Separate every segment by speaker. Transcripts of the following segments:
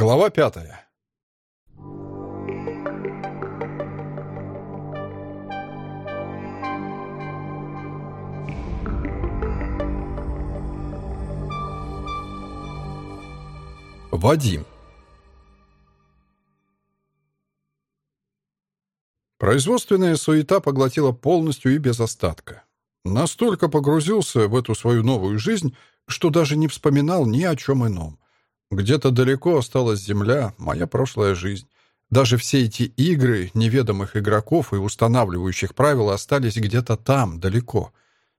Speaker 1: Глава пятая. Вадим. Производственная суета поглотила полностью и без остатка. Настолько погрузился в эту свою новую жизнь, что даже не вспоминал ни о чем ином. Где-то далеко осталась земля, моя прошлая жизнь. Даже все эти игры неведомых игроков и устанавливающих правила остались где-то там, далеко.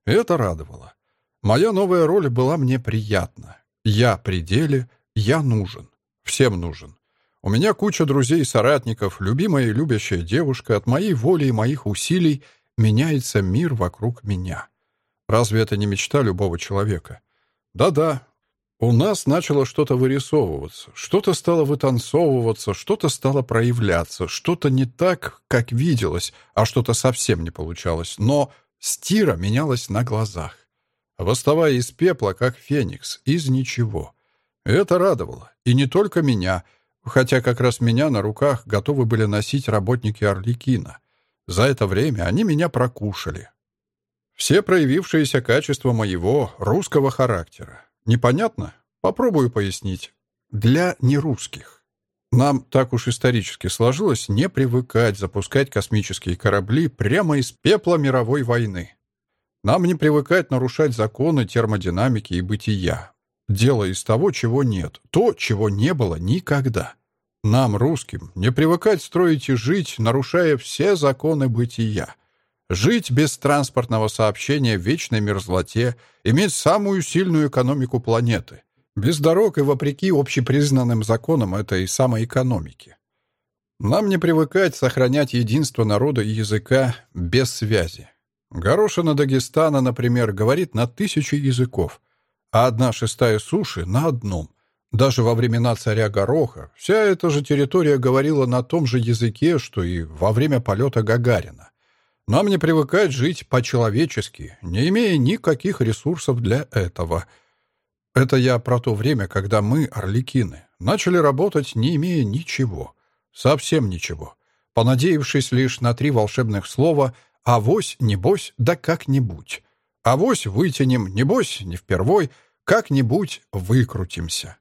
Speaker 1: Это радовало. Моя новая роль была мне приятна. Я при деле, я нужен. Всем нужен. У меня куча друзей и соратников, любимая и любящая девушка. От моей воли и моих усилий меняется мир вокруг меня. Разве это не мечта любого человека? Да-да, у нас начало что-то вырисовываться, что-то стало вытанцовываться, что-то стало проявляться, что-то не так, как виделось, а что-то совсем не получалось. Но стира менялась на глазах, восставая из пепла, как феникс, из ничего. Это радовало. И не только меня, хотя как раз меня на руках готовы были носить работники Орликина. За это время они меня прокушали. Все проявившиеся качества моего русского характера. Непонятно? Попробую пояснить. Для нерусских. Нам так уж исторически сложилось не привыкать запускать космические корабли прямо из пепла мировой войны. Нам не привыкать нарушать законы термодинамики и бытия, делая из того, чего нет, то, чего не было никогда. Нам, русским, не привыкать строить и жить, нарушая все законы бытия. Жить без транспортного сообщения в вечной мерзлоте, иметь самую сильную экономику планеты. Без дорог и вопреки общепризнанным законам этой самой экономики. Нам не привыкать сохранять единство народа и языка без связи. Горошина Дагестана, например, говорит на тысячи языков, а одна шестая суши — на одном. Даже во времена царя Гороха вся эта же территория говорила на том же языке, что и во время полета Гагарина. Нам не привыкать жить по-человечески, не имея никаких ресурсов для этого. Это я про то время, когда мы, орликины, начали работать, не имея ничего. Совсем ничего. Понадеявшись лишь на три волшебных слова «авось, небось, да как-нибудь». «Авось вытянем, небось, не впервой, как-нибудь выкрутимся».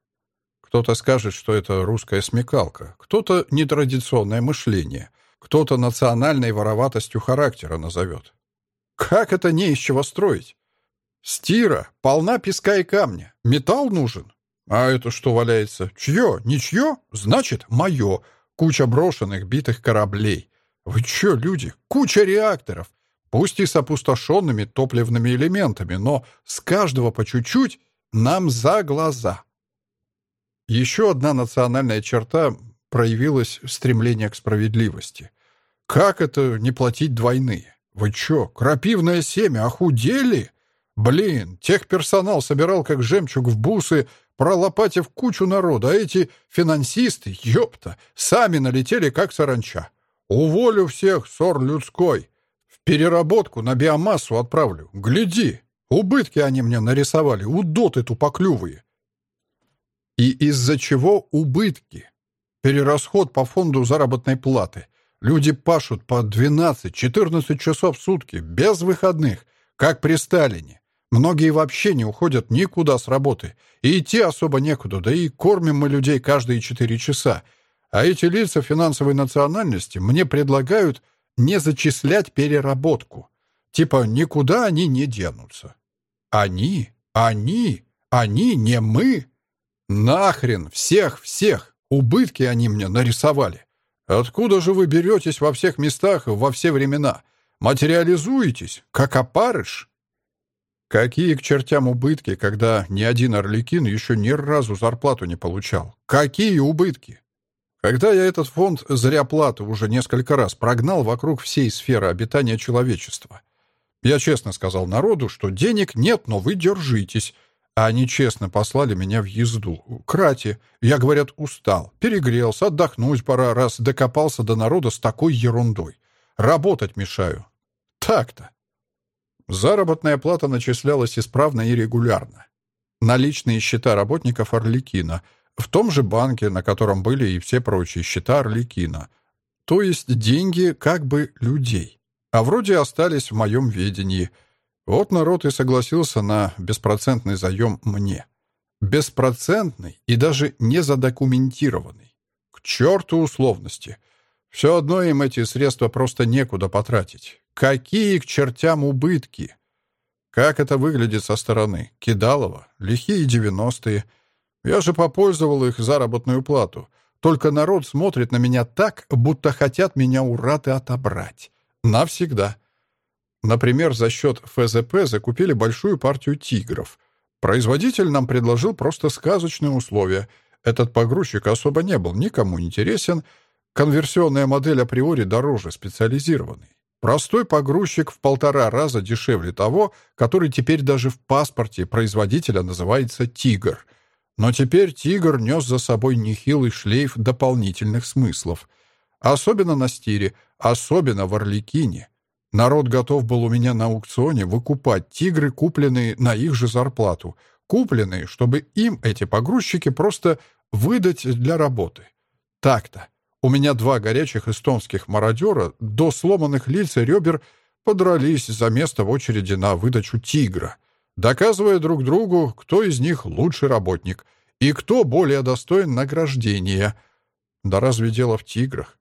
Speaker 1: Кто-то скажет, что это русская смекалка, кто-то нетрадиционное мышление — кто-то национальной вороватостью характера назовет. Как это не из чего строить? Стира полна песка и камня. Металл нужен. А это что валяется? Чье? Ничье? Значит, мое. Куча брошенных, битых кораблей. Вы че, люди? Куча реакторов. Пусть и с опустошенными топливными элементами, но с каждого по чуть-чуть нам за глаза. Еще одна национальная черта проявилось стремление к справедливости. Как это не платить двойные? Вы чё, крапивное семя, охудели? Блин, техперсонал собирал как жемчуг в бусы, пролопатив кучу народа, а эти финансисты, ёпта, сами налетели как саранча. Уволю всех, ссор людской. В переработку на биомассу отправлю. Гляди, убытки они мне нарисовали, удоты тупоклювые. И из-за чего убытки? Перерасход по фонду заработной платы. Люди пашут по 12-14 часов в сутки, без выходных, как при Сталине. Многие вообще не уходят никуда с работы. И идти особо некуда, да и кормим мы людей каждые 4 часа. А эти лица финансовой национальности мне предлагают не зачислять переработку. Типа никуда они не денутся. Они, они, они, не мы. Нахрен всех-всех. Убытки они мне нарисовали. Откуда же вы беретесь во всех местах во все времена? Материализуетесь, как опарыш? Какие к чертям убытки, когда ни один орликин еще ни разу зарплату не получал? Какие убытки? Когда я этот фонд зря платы уже несколько раз прогнал вокруг всей сферы обитания человечества, я честно сказал народу, что денег нет, но вы держитесь, они честно послали меня в езду. Крати. Я, говорят, устал. Перегрелся, отдохнуть пора, раз докопался до народа с такой ерундой. Работать мешаю. Так-то. Заработная плата начислялась исправно и регулярно. Наличные счета работников Орликина. В том же банке, на котором были и все прочие счета Орликина. То есть деньги как бы людей. А вроде остались в моем ведении. Вот народ и согласился на беспроцентный заем мне. Беспроцентный и даже не задокументированный. К черту условности. Все одно им эти средства просто некуда потратить. Какие к чертям убытки? Как это выглядит со стороны? Кидалово, лихие девяностые. Я же попользовал их заработную плату. Только народ смотрит на меня так, будто хотят меня у Раты отобрать. Навсегда. Например, за счет ФЗП закупили большую партию «Тигров». Производитель нам предложил просто сказочные условия. Этот погрузчик особо не был никому интересен. Конверсионная модель априори дороже специализированной. Простой погрузчик в полтора раза дешевле того, который теперь даже в паспорте производителя называется «Тигр». Но теперь «Тигр» нес за собой нехилый шлейф дополнительных смыслов. Особенно на стире, особенно в Орликине. Народ готов был у меня на аукционе выкупать «Тигры», купленные на их же зарплату. Купленные, чтобы им эти погрузчики просто выдать для работы. Так-то. У меня два горячих эстонских мародера до сломанных лиц и ребер подрались за место в очереди на выдачу «Тигра», доказывая друг другу, кто из них лучший работник и кто более достоин награждения. Да разве дело в «Тиграх»?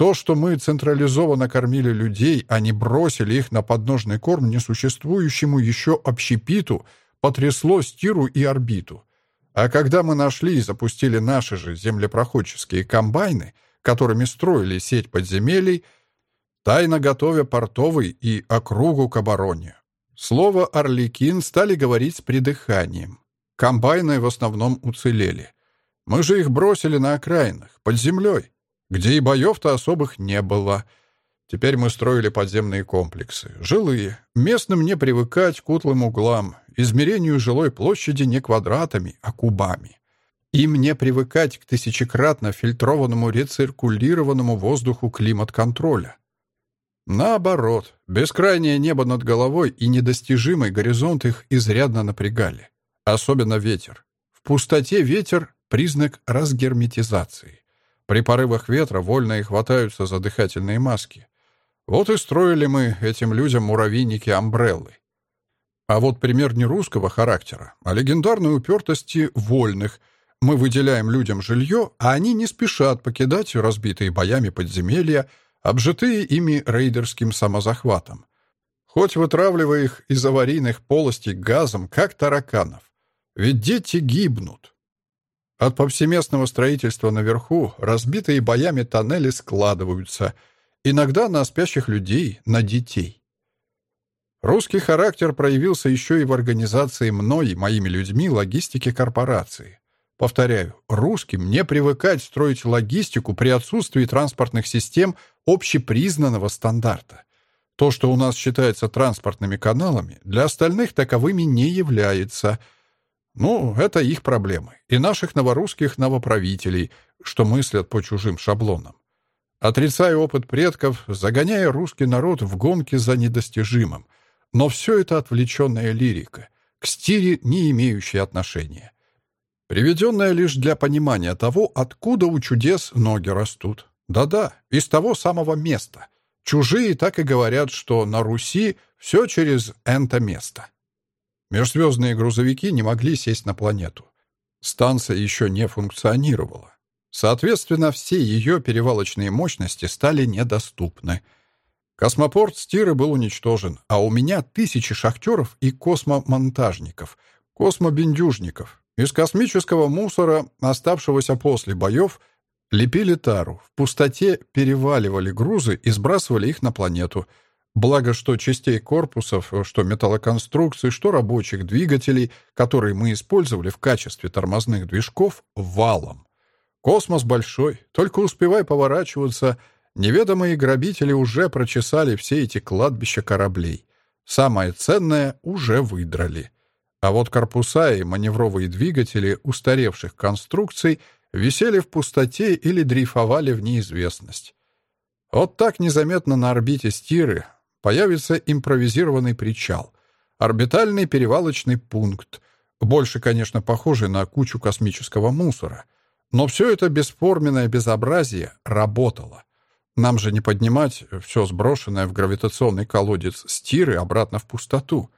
Speaker 1: То, что мы централизованно кормили людей, а не бросили их на подножный корм несуществующему еще общепиту, потрясло стиру и орбиту. А когда мы нашли и запустили наши же землепроходческие комбайны — которыми строили сеть подземелий, тайно готовя портовый и округу к обороне. Слово «Орликин» стали говорить с придыханием. Комбайны в основном уцелели. Мы же их бросили на окраинах, под землей, где и боев-то особых не было. Теперь мы строили подземные комплексы, жилые. Местным не привыкать к утлым углам, измерению жилой площади не квадратами, а кубами. Им не привыкать к тысячекратно фильтрованному рециркулированному воздуху климат-контроля. Наоборот, бескрайнее небо над головой и недостижимый горизонт их изрядно напрягали. Особенно ветер. В пустоте ветер — признак разгерметизации. При порывах ветра вольно хватаются за дыхательные маски. Вот и строили мы этим людям муравейники-амбреллы. А вот пример не русского характера, а легендарной упертости вольных, мы выделяем людям жилье, а они не спешат покидать разбитые боями подземелья, обжитые ими рейдерским самозахватом. Хоть вытравливая их из аварийных полостей газом, как тараканов. Ведь дети гибнут. От повсеместного строительства наверху разбитые боями тоннели складываются, иногда на спящих людей, на детей. Русский характер проявился еще и в организации мной, моими людьми, логистики корпорации. Повторяю, русским не привыкать строить логистику при отсутствии транспортных систем общепризнанного стандарта. То, что у нас считается транспортными каналами, для остальных таковыми не является. Ну, это их проблемы. И наших новорусских новоправителей, что мыслят по чужим шаблонам. Отрицая опыт предков, загоняя русский народ в гонке за недостижимым. Но все это отвлеченная лирика, к стире не имеющая отношения приведенная лишь для понимания того, откуда у чудес ноги растут. Да-да, из того самого места. Чужие так и говорят, что на Руси все через это место. Межзвездные грузовики не могли сесть на планету. Станция еще не функционировала. Соответственно, все ее перевалочные мощности стали недоступны. Космопорт Стиры был уничтожен, а у меня тысячи шахтеров и космомонтажников, космобендюжников, из космического мусора, оставшегося после боев, лепили тару, в пустоте переваливали грузы и сбрасывали их на планету. Благо, что частей корпусов, что металлоконструкций, что рабочих двигателей, которые мы использовали в качестве тормозных движков, валом. Космос большой, только успевай поворачиваться. Неведомые грабители уже прочесали все эти кладбища кораблей. Самое ценное уже выдрали. А вот корпуса и маневровые двигатели устаревших конструкций висели в пустоте или дрейфовали в неизвестность. Вот так незаметно на орбите Стиры появится импровизированный причал, орбитальный перевалочный пункт, больше, конечно, похожий на кучу космического мусора — Но все это бесформенное безобразие работало. Нам же не поднимать все сброшенное в гравитационный колодец стиры обратно в пустоту.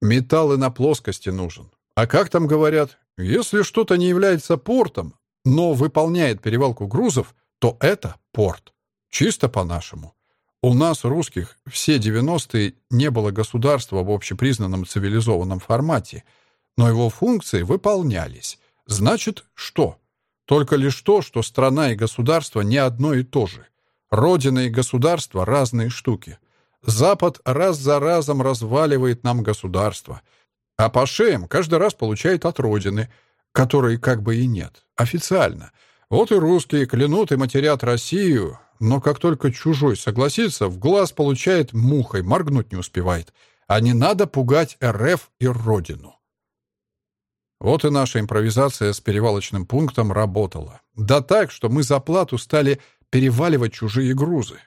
Speaker 1: Металл и на плоскости нужен. А как там говорят, если что-то не является портом, но выполняет перевалку грузов, то это порт. Чисто по-нашему. У нас, русских, все 90-е не было государства в общепризнанном цивилизованном формате, но его функции выполнялись. Значит, что? Только лишь то, что страна и государство не одно и то же. Родина и государство — разные штуки. Запад раз за разом разваливает нам государство, а по шеям каждый раз получает от Родины, которой как бы и нет, официально. Вот и русские клянут и матерят Россию, но как только чужой согласится, в глаз получает мухой, моргнуть не успевает. А не надо пугать РФ и Родину. Вот и наша импровизация с перевалочным пунктом работала. Да так, что мы за плату стали переваливать чужие грузы.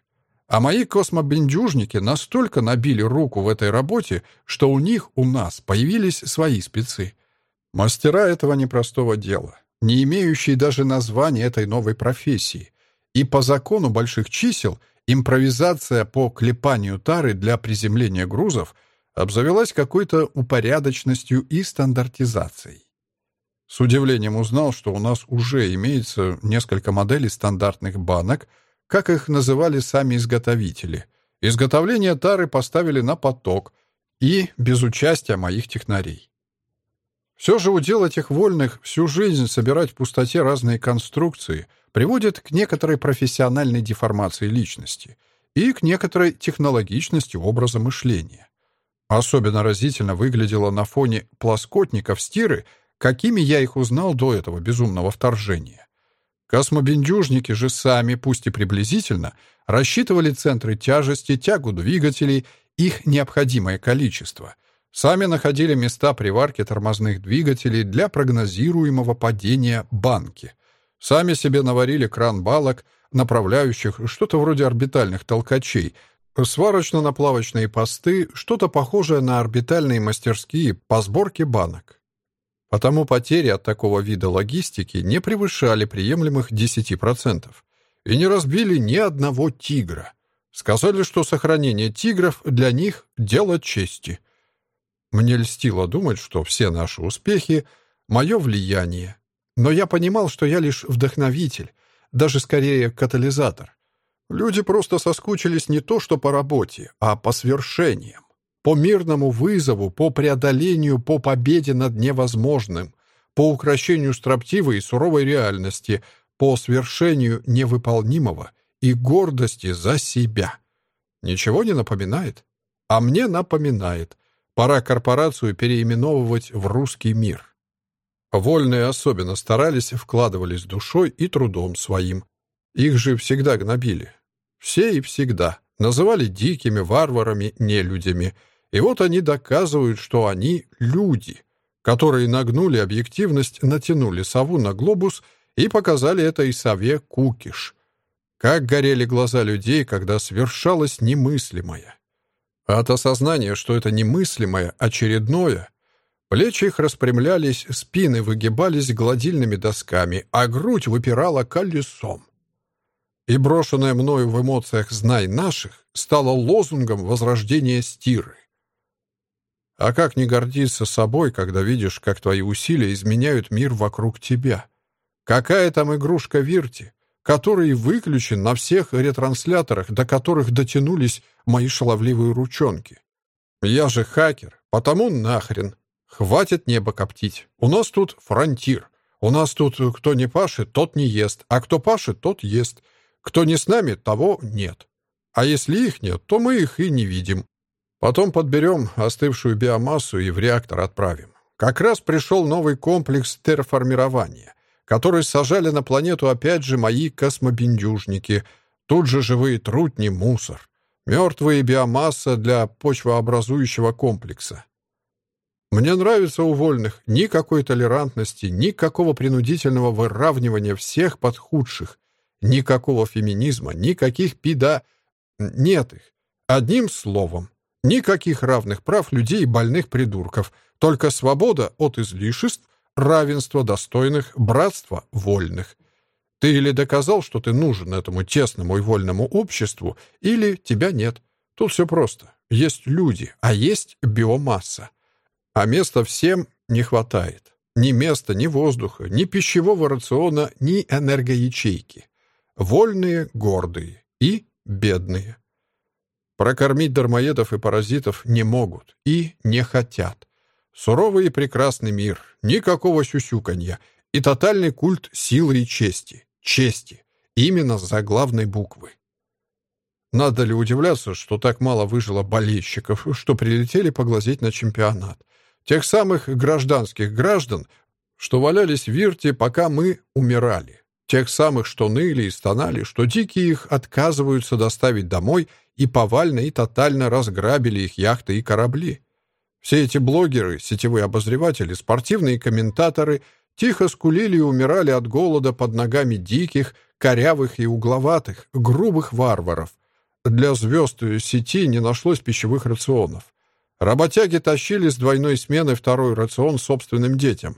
Speaker 1: А мои космобендюжники настолько набили руку в этой работе, что у них, у нас, появились свои спецы. Мастера этого непростого дела, не имеющие даже названия этой новой профессии. И по закону больших чисел импровизация по клепанию тары для приземления грузов обзавелась какой-то упорядоченностью и стандартизацией. С удивлением узнал, что у нас уже имеется несколько моделей стандартных банок, как их называли сами изготовители. Изготовление тары поставили на поток и без участия моих технарей. Все же удел этих вольных всю жизнь собирать в пустоте разные конструкции приводит к некоторой профессиональной деформации личности и к некоторой технологичности образа мышления. Особенно разительно выглядело на фоне плоскотников стиры какими я их узнал до этого безумного вторжения. Космобендюжники же сами, пусть и приблизительно, рассчитывали центры тяжести, тягу двигателей, их необходимое количество. Сами находили места приварки тормозных двигателей для прогнозируемого падения банки. Сами себе наварили кран балок, направляющих что-то вроде орбитальных толкачей, сварочно-наплавочные посты, что-то похожее на орбитальные мастерские по сборке банок. Потому потери от такого вида логистики не превышали приемлемых 10% и не разбили ни одного «Тигра». Сказали, что сохранение «Тигров» для них — дело чести. Мне льстило думать, что все наши успехи — мое влияние. Но я понимал, что я лишь вдохновитель, даже скорее катализатор. Люди просто соскучились не то что по работе, а по свершениям по мирному вызову, по преодолению, по победе над невозможным, по укращению строптивой и суровой реальности, по свершению невыполнимого и гордости за себя. Ничего не напоминает? А мне напоминает. Пора корпорацию переименовывать в русский мир. Вольные особенно старались, вкладывались душой и трудом своим. Их же всегда гнобили. Все и всегда. Называли дикими, варварами, нелюдями — и вот они доказывают, что они люди, которые нагнули объективность, натянули сову на глобус и показали это и сове Кукиш. Как горели глаза людей, когда свершалось немыслимое. От осознания, что это немыслимое, очередное, плечи их распрямлялись, спины выгибались гладильными досками, а грудь выпирала колесом. И брошенное мною в эмоциях «знай наших» стало лозунгом возрождения стиры. А как не гордиться собой, когда видишь, как твои усилия изменяют мир вокруг тебя? Какая там игрушка Вирти, который выключен на всех ретрансляторах, до которых дотянулись мои шаловливые ручонки? Я же хакер, потому нахрен. Хватит небо коптить. У нас тут фронтир. У нас тут кто не пашет, тот не ест, а кто пашет, тот ест. Кто не с нами, того нет. А если их нет, то мы их и не видим. Потом подберем остывшую биомассу и в реактор отправим. Как раз пришел новый комплекс терраформирования, который сажали на планету опять же мои космобендюжники. Тут же живые трутни, мусор. Мертвые биомасса для почвообразующего комплекса. Мне нравится у вольных никакой толерантности, никакого принудительного выравнивания всех под худших, никакого феминизма, никаких пида... Нет их. Одним словом, Никаких равных прав людей и больных придурков, только свобода от излишеств, равенство достойных, братство вольных. Ты или доказал, что ты нужен этому тесному и вольному обществу, или тебя нет. Тут все просто. Есть люди, а есть биомасса. А места всем не хватает. Ни места, ни воздуха, ни пищевого рациона, ни энергоячейки. Вольные, гордые и бедные. Прокормить дармоедов и паразитов не могут и не хотят. Суровый и прекрасный мир, никакого сюсюканья и тотальный культ силы и чести. Чести. Именно за главной буквы. Надо ли удивляться, что так мало выжило болельщиков, что прилетели поглазеть на чемпионат? Тех самых гражданских граждан, что валялись в Вирте, пока мы умирали. Тех самых, что ныли и стонали, что дикие их отказываются доставить домой и повально и тотально разграбили их яхты и корабли. Все эти блогеры, сетевые обозреватели, спортивные комментаторы тихо скулили и умирали от голода под ногами диких, корявых и угловатых, грубых варваров. Для звезд сети не нашлось пищевых рационов. Работяги тащили с двойной смены второй рацион собственным детям,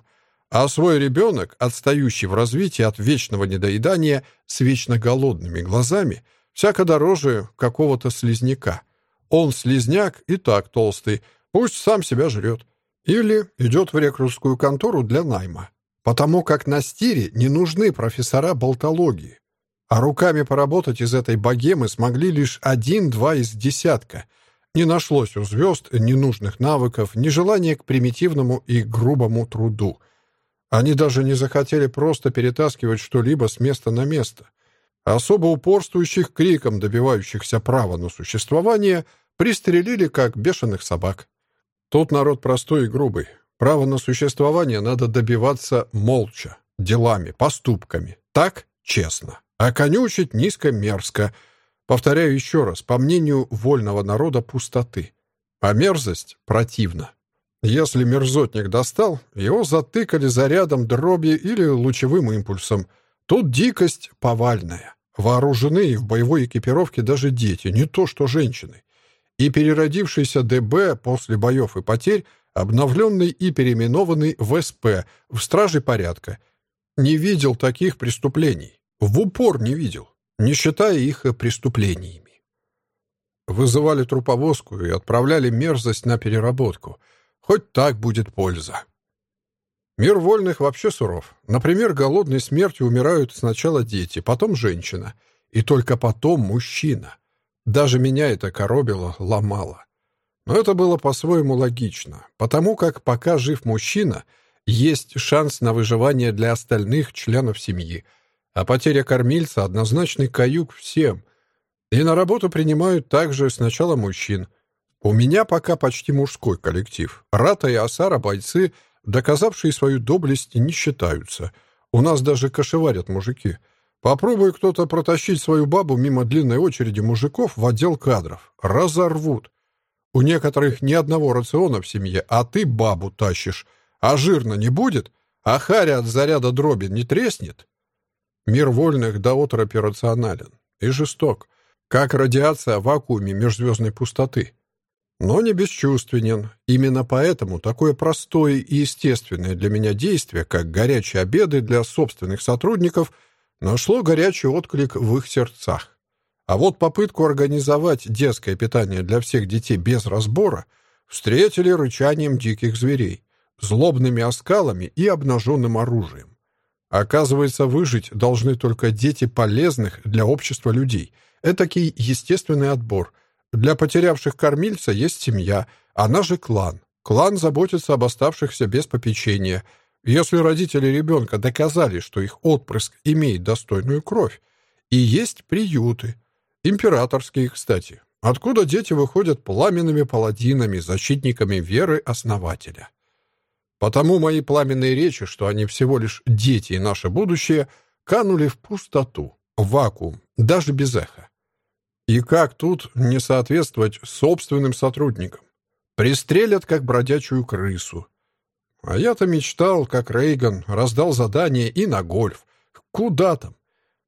Speaker 1: а свой ребенок, отстающий в развитии от вечного недоедания, с вечно голодными глазами, всяко дороже какого-то слизняка. Он слизняк и так толстый, пусть сам себя жрет. Или идет в рекрутскую контору для найма. Потому как на стире не нужны профессора болтологии. А руками поработать из этой богемы смогли лишь один-два из десятка — не нашлось у звезд ни нужных навыков, ни к примитивному и грубому труду. Они даже не захотели просто перетаскивать что-либо с места на место. Особо упорствующих криком, добивающихся права на существование, пристрелили, как бешеных собак. Тут народ простой и грубый. Право на существование надо добиваться молча, делами, поступками. Так честно. А конючить низко-мерзко — Повторяю еще раз, по мнению вольного народа пустоты. А мерзость противна. Если мерзотник достал, его затыкали зарядом дроби или лучевым импульсом. Тут дикость повальная. Вооружены в боевой экипировке даже дети, не то что женщины. И переродившийся ДБ после боев и потерь, обновленный и переименованный в СП, в Страже порядка. Не видел таких преступлений. В упор не видел не считая их преступлениями. Вызывали труповозку и отправляли мерзость на переработку. Хоть так будет польза. Мир вольных вообще суров. Например, голодной смертью умирают сначала дети, потом женщина, и только потом мужчина. Даже меня это коробило, ломало. Но это было по-своему логично, потому как пока жив мужчина, есть шанс на выживание для остальных членов семьи — а потеря кормильца — однозначный каюк всем. И на работу принимают также сначала мужчин. У меня пока почти мужской коллектив. Рата и Асара — бойцы, доказавшие свою доблесть, не считаются. У нас даже кошеварят мужики. Попробуй кто-то протащить свою бабу мимо длинной очереди мужиков в отдел кадров. Разорвут. У некоторых ни одного рациона в семье, а ты бабу тащишь. А жирно не будет? А харя от заряда дроби не треснет? Мир вольных до оторопи рационален и жесток, как радиация в вакууме межзвездной пустоты. Но не бесчувственен. Именно поэтому такое простое и естественное для меня действие, как горячие обеды для собственных сотрудников, нашло горячий отклик в их сердцах. А вот попытку организовать детское питание для всех детей без разбора встретили рычанием диких зверей, злобными оскалами и обнаженным оружием. Оказывается, выжить должны только дети полезных для общества людей. Этакий естественный отбор. Для потерявших кормильца есть семья, она же клан. Клан заботится об оставшихся без попечения. Если родители ребенка доказали, что их отпрыск имеет достойную кровь, и есть приюты. Императорские, кстати. Откуда дети выходят пламенными паладинами, защитниками веры основателя. Потому мои пламенные речи, что они всего лишь дети и наше будущее, канули в пустоту, в вакуум, даже без эха. И как тут не соответствовать собственным сотрудникам? Пристрелят, как бродячую крысу. А я-то мечтал, как Рейган, раздал задание и на гольф. Куда там?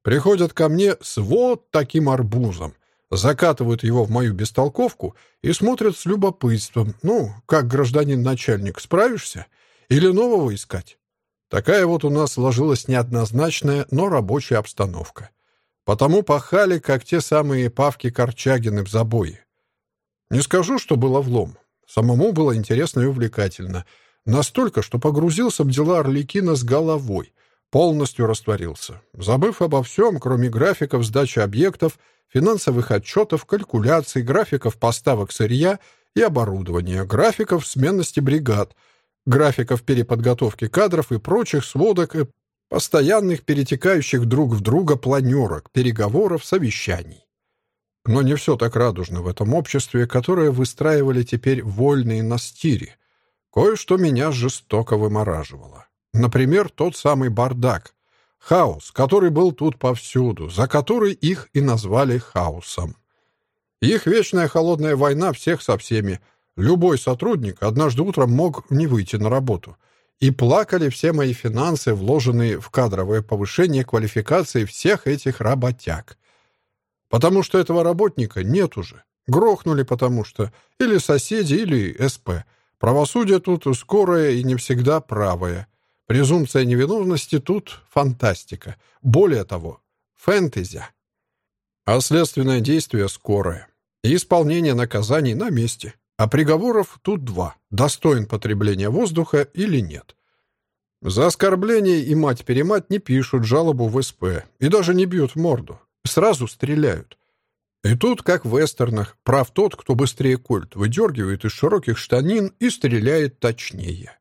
Speaker 1: Приходят ко мне с вот таким арбузом, закатывают его в мою бестолковку и смотрят с любопытством. Ну, как гражданин-начальник, справишься? Или нового искать? Такая вот у нас сложилась неоднозначная, но рабочая обстановка. Потому пахали, как те самые Павки Корчагины в забое. Не скажу, что было влом. Самому было интересно и увлекательно. Настолько, что погрузился в дела Орликина с головой. Полностью растворился. Забыв обо всем, кроме графиков сдачи объектов, финансовых отчетов, калькуляций, графиков поставок сырья и оборудования, графиков сменности бригад, графиков переподготовки кадров и прочих сводок и постоянных перетекающих друг в друга планерок, переговоров, совещаний. Но не все так радужно в этом обществе, которое выстраивали теперь вольные на. Кое-что меня жестоко вымораживало. Например, тот самый бардак. Хаос, который был тут повсюду, за который их и назвали хаосом. Их вечная холодная война всех со всеми. Любой сотрудник однажды утром мог не выйти на работу. И плакали все мои финансы, вложенные в кадровое повышение квалификации всех этих работяг. Потому что этого работника нет уже. Грохнули потому что. Или соседи, или СП. Правосудие тут скорое и не всегда правое. Презумпция невиновности тут фантастика. Более того, фэнтези. А следственное действие скорое. И исполнение наказаний на месте. А приговоров тут два. Достоин потребления воздуха или нет. За оскорбление и мать-перемать не пишут жалобу в СП и даже не бьют в морду. Сразу стреляют. И тут, как в вестернах, прав тот, кто быстрее кольт, выдергивает из широких штанин и стреляет точнее.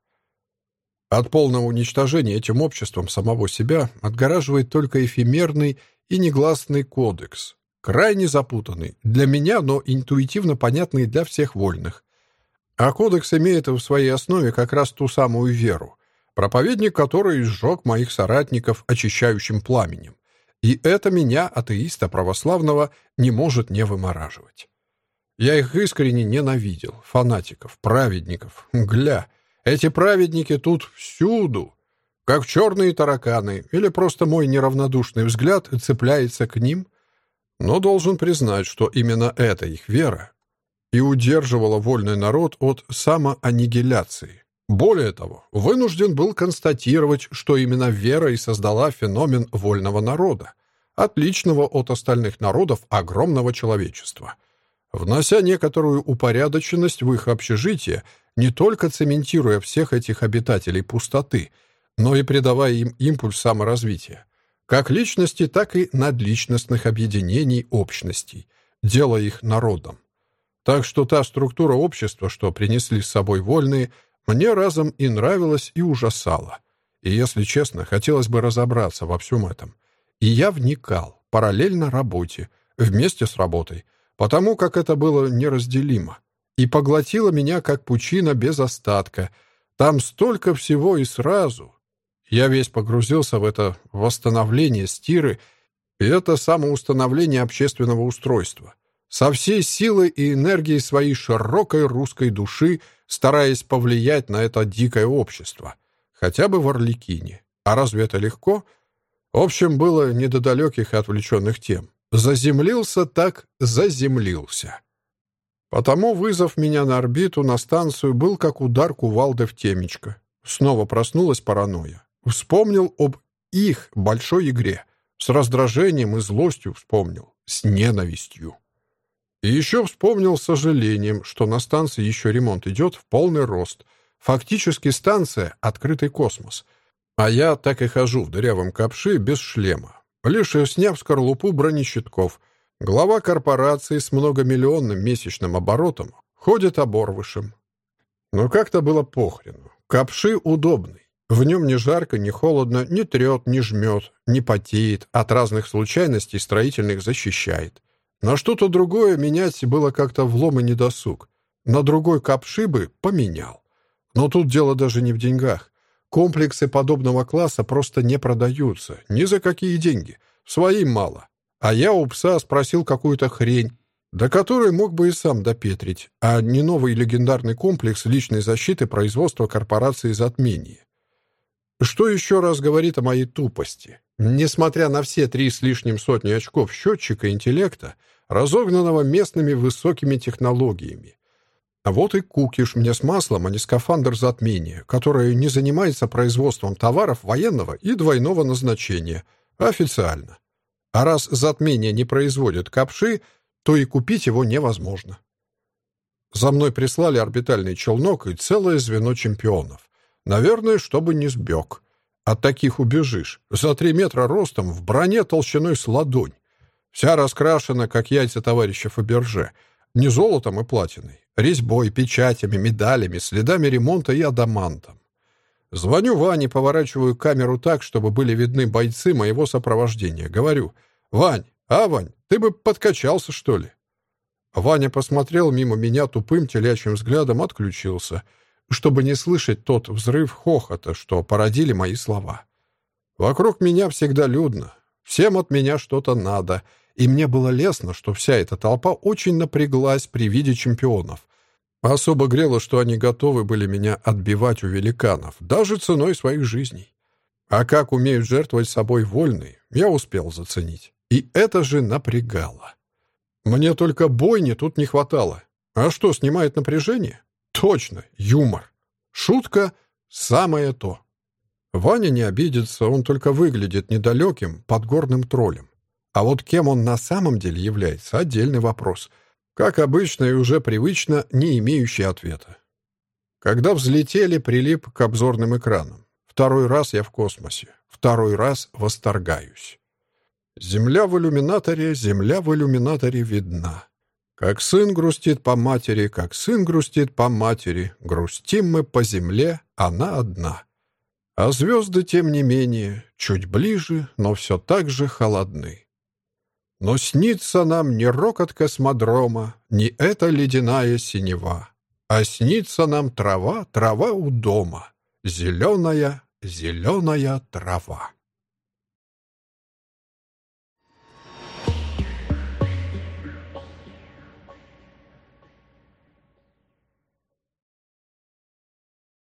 Speaker 1: От полного уничтожения этим обществом самого себя отгораживает только эфемерный и негласный кодекс, крайне запутанный, для меня, но интуитивно понятный для всех вольных. А кодекс имеет в своей основе как раз ту самую веру, проповедник которой сжег моих соратников очищающим пламенем. И это меня, атеиста православного, не может не вымораживать. Я их искренне ненавидел, фанатиков, праведников. Гля, эти праведники тут всюду, как черные тараканы, или просто мой неравнодушный взгляд цепляется к ним. Но должен признать, что именно эта их вера и удерживала вольный народ от самоаннигиляции. Более того, вынужден был констатировать, что именно вера и создала феномен вольного народа, отличного от остальных народов огромного человечества. Внося некоторую упорядоченность в их общежитие, не только цементируя всех этих обитателей пустоты, но и придавая им импульс саморазвития, как личности, так и надличностных объединений общностей, делая их народом. Так что та структура общества, что принесли с собой вольные – мне разом и нравилось, и ужасало. И, если честно, хотелось бы разобраться во всем этом. И я вникал, параллельно работе, вместе с работой, потому как это было неразделимо. И поглотило меня, как пучина без остатка. Там столько всего и сразу. Я весь погрузился в это восстановление стиры и это самоустановление общественного устройства. Со всей силой и энергией своей широкой русской души — стараясь повлиять на это дикое общество. Хотя бы в Орликине. А разве это легко? В общем, было не до далеких и отвлеченных тем. Заземлился так заземлился. Потому вызов меня на орбиту, на станцию, был как удар кувалды в темечко. Снова проснулась паранойя. Вспомнил об их большой игре. С раздражением и злостью вспомнил. С ненавистью. И еще вспомнил с сожалением, что на станции еще ремонт идет в полный рост. Фактически станция — открытый космос. А я так и хожу в дырявом капши без шлема. Лишь сняв скорлупу бронещитков. Глава корпорации с многомиллионным месячным оборотом ходит оборвышем. Но как-то было похрену. Капши удобный. В нем ни жарко, ни холодно, ни трет, ни жмет, не потеет, от разных случайностей строительных защищает. На что-то другое менять было как-то влом и недосуг. На другой капшибы поменял. Но тут дело даже не в деньгах. Комплексы подобного класса просто не продаются. Ни за какие деньги. Своим мало. А я у пса спросил какую-то хрень, до которой мог бы и сам допетрить, а не новый легендарный комплекс личной защиты производства корпорации затмения. Что еще раз говорит о моей тупости? Несмотря на все три с лишним сотни очков счетчика интеллекта, разогнанного местными высокими технологиями, А вот и кукиш мне с маслом, а не скафандр затмения, который не занимается производством товаров военного и двойного назначения, официально. А раз затмение не производит капши, то и купить его невозможно. За мной прислали орбитальный челнок и целое звено чемпионов. Наверное, чтобы не сбег. От таких убежишь. За три метра ростом, в броне толщиной с ладонь. Вся раскрашена, как яйца товарища Фаберже. Не золотом и платиной. Резьбой, печатями, медалями, следами ремонта и адамантом. Звоню Ване, поворачиваю камеру так, чтобы были видны бойцы моего сопровождения. Говорю, «Вань, а, Вань, ты бы подкачался, что ли?» Ваня посмотрел мимо меня тупым телячьим взглядом, отключился, чтобы не слышать тот взрыв хохота, что породили мои слова. Вокруг меня всегда людно. Всем от меня что-то надо. И мне было лестно, что вся эта толпа очень напряглась при виде чемпионов. Особо грело, что они готовы были меня отбивать у великанов, даже ценой своих жизней. А как умеют жертвовать собой вольные, я успел заценить. И это же напрягало. Мне только бойни тут не хватало. А что, снимает напряжение? Точно, юмор. Шутка — самое то. Ваня не обидится, он только выглядит недалеким, подгорным троллем. А вот кем он на самом деле является — отдельный вопрос. Как обычно и уже привычно, не имеющий ответа. Когда взлетели, прилип к обзорным экранам. Второй раз я в космосе. Второй раз восторгаюсь. Земля в иллюминаторе, земля в иллюминаторе видна. Как сын грустит по матери, как сын грустит по матери, грустим мы по земле, она одна. А звезды, тем не менее, чуть ближе, но все так же холодны. Но снится нам не рокот космодрома, не эта ледяная синева, а снится нам трава, трава у дома, зеленая, зеленая трава.